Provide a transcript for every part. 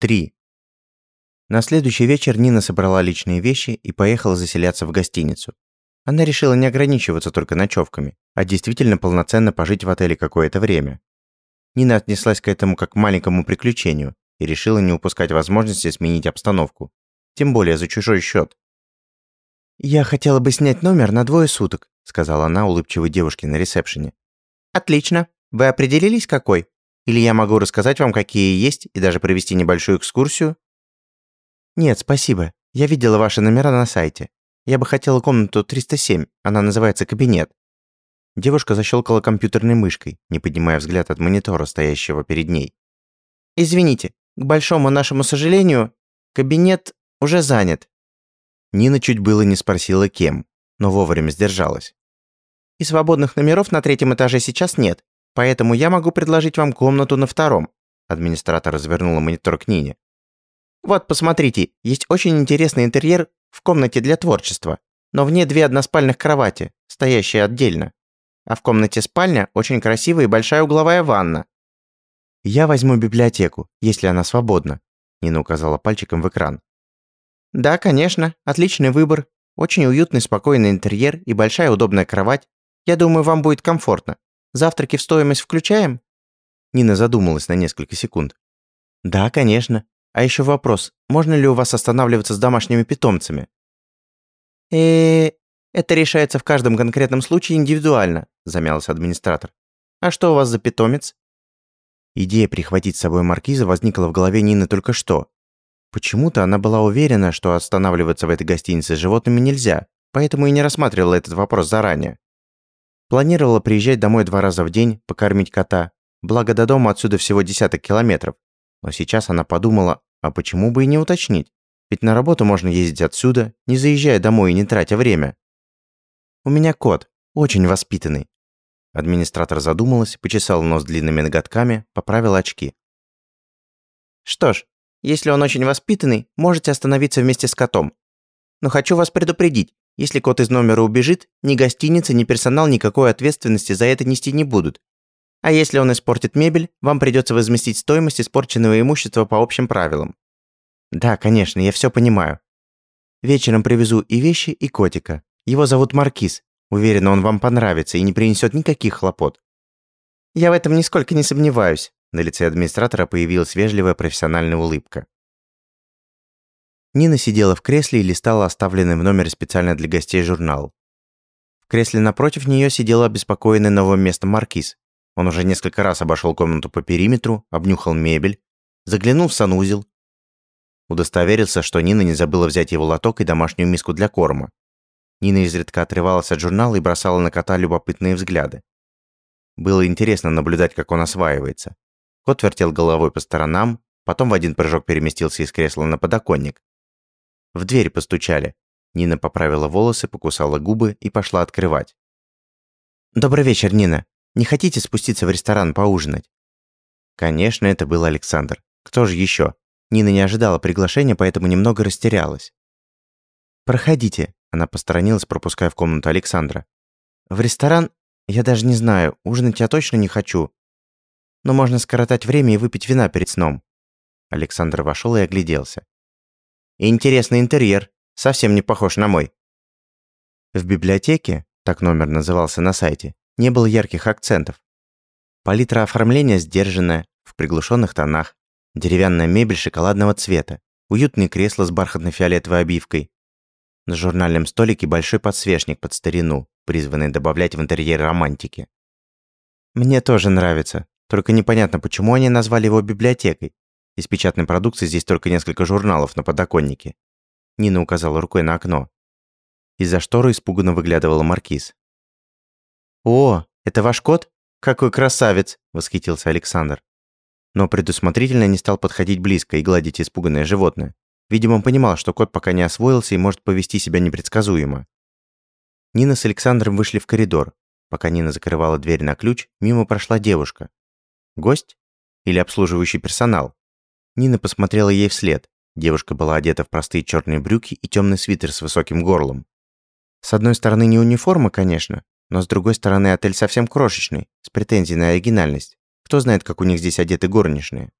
3. На следующий вечер Нина собрала личные вещи и поехала заселяться в гостиницу. Она решила не ограничиваться только ночевками, а действительно полноценно пожить в отеле какое-то время. Нина отнеслась к этому как к маленькому приключению и решила не упускать возможности сменить обстановку, тем более за чужой счет. «Я хотела бы снять номер на двое суток», сказала она улыбчивой девушке на ресепшене. «Отлично. Вы определились, какой?» Или я могу рассказать вам, какие есть, и даже провести небольшую экскурсию?» «Нет, спасибо. Я видела ваши номера на сайте. Я бы хотела комнату 307, она называется «Кабинет». Девушка защелкала компьютерной мышкой, не поднимая взгляд от монитора, стоящего перед ней. «Извините, к большому нашему сожалению, кабинет уже занят». Нина чуть было не спросила, кем, но вовремя сдержалась. «И свободных номеров на третьем этаже сейчас нет. Поэтому я могу предложить вам комнату на втором». Администратор развернула монитор к Нине. «Вот, посмотрите, есть очень интересный интерьер в комнате для творчества, но в ней две односпальных кровати, стоящие отдельно. А в комнате спальня очень красивая и большая угловая ванна». «Я возьму библиотеку, если она свободна», Нина указала пальчиком в экран. «Да, конечно, отличный выбор. Очень уютный, спокойный интерьер и большая удобная кровать. Я думаю, вам будет комфортно. Завтраки в стоимость включаем?» Нина задумалась на несколько секунд. «Да, конечно. А еще вопрос, можно ли у вас останавливаться с домашними питомцами?» э это решается в каждом конкретном случае индивидуально», замялась администратор. «А что у вас за питомец?» Идея прихватить с собой маркиза возникла в голове Нины только что. Почему-то она была уверена, что останавливаться в этой гостинице с животными нельзя, поэтому и не рассматривала этот вопрос заранее. Планировала приезжать домой два раза в день, покормить кота. Благо до дома отсюда всего десяток километров. Но сейчас она подумала, а почему бы и не уточнить? Ведь на работу можно ездить отсюда, не заезжая домой и не тратя время. У меня кот, очень воспитанный. Администратор задумалась, почесала нос длинными ноготками, поправила очки. Что ж, если он очень воспитанный, можете остановиться вместе с котом. Но хочу вас предупредить, если кот из номера убежит, ни гостиница, ни персонал никакой ответственности за это нести не будут. А если он испортит мебель, вам придется возместить стоимость испорченного имущества по общим правилам. Да, конечно, я все понимаю. Вечером привезу и вещи, и котика. Его зовут Маркиз. Уверена, он вам понравится и не принесет никаких хлопот. Я в этом нисколько не сомневаюсь. На лице администратора появилась вежливая профессиональная улыбка. Нина сидела в кресле и листала оставленный в номере специально для гостей журнал. В кресле напротив нее сидел обеспокоенный новым местом маркиз. Он уже несколько раз обошел комнату по периметру, обнюхал мебель, заглянул в санузел. Удостоверился, что Нина не забыла взять его лоток и домашнюю миску для корма. Нина изредка отрывалась от журнала и бросала на кота любопытные взгляды. Было интересно наблюдать, как он осваивается. Кот вертел головой по сторонам, потом в один прыжок переместился из кресла на подоконник. В дверь постучали. Нина поправила волосы, покусала губы и пошла открывать. «Добрый вечер, Нина. Не хотите спуститься в ресторан поужинать?» Конечно, это был Александр. Кто же еще? Нина не ожидала приглашения, поэтому немного растерялась. «Проходите», – она посторонилась, пропуская в комнату Александра. «В ресторан? Я даже не знаю, ужинать я точно не хочу. Но можно скоротать время и выпить вина перед сном». Александр вошел и огляделся. Интересный интерьер, совсем не похож на мой. В библиотеке, так номер назывался на сайте, не было ярких акцентов. Палитра оформления сдержанная, в приглушенных тонах, деревянная мебель шоколадного цвета, уютные кресла с бархатно-фиолетовой обивкой. На журнальном столике большой подсвечник под старину, призванный добавлять в интерьер романтики. Мне тоже нравится, только непонятно, почему они назвали его библиотекой. Из печатной продукции здесь только несколько журналов на подоконнике. Нина указала рукой на окно. Из-за шторы испуганно выглядывала маркиз. «О, это ваш кот? Какой красавец!» – восхитился Александр. Но предусмотрительно не стал подходить близко и гладить испуганное животное. Видимо, он понимал, что кот пока не освоился и может повести себя непредсказуемо. Нина с Александром вышли в коридор. Пока Нина закрывала дверь на ключ, мимо прошла девушка. Гость? Или обслуживающий персонал? Нина посмотрела ей вслед. Девушка была одета в простые черные брюки и темный свитер с высоким горлом. С одной стороны, не униформа, конечно, но с другой стороны, отель совсем крошечный, с претензией на оригинальность. Кто знает, как у них здесь одеты горничные.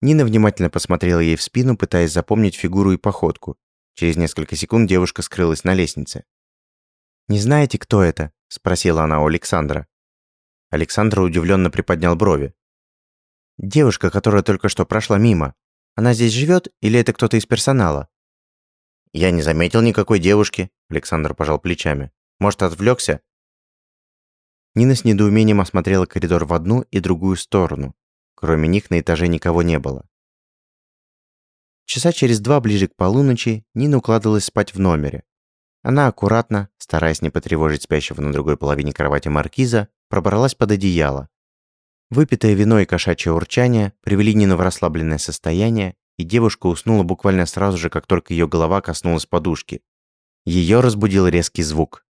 Нина внимательно посмотрела ей в спину, пытаясь запомнить фигуру и походку. Через несколько секунд девушка скрылась на лестнице. «Не знаете, кто это?» – спросила она у Александра. Александр удивленно приподнял брови. «Девушка, которая только что прошла мимо. Она здесь живет или это кто-то из персонала?» «Я не заметил никакой девушки», – Александр пожал плечами. «Может, отвлекся?» Нина с недоумением осмотрела коридор в одну и другую сторону. Кроме них на этаже никого не было. Часа через два ближе к полуночи Нина укладывалась спать в номере. Она аккуратно, стараясь не потревожить спящего на другой половине кровати маркиза, пробралась под одеяло. Выпитое вино и кошачье урчание привели Нину в расслабленное состояние, и девушка уснула буквально сразу же, как только ее голова коснулась подушки. Ее разбудил резкий звук.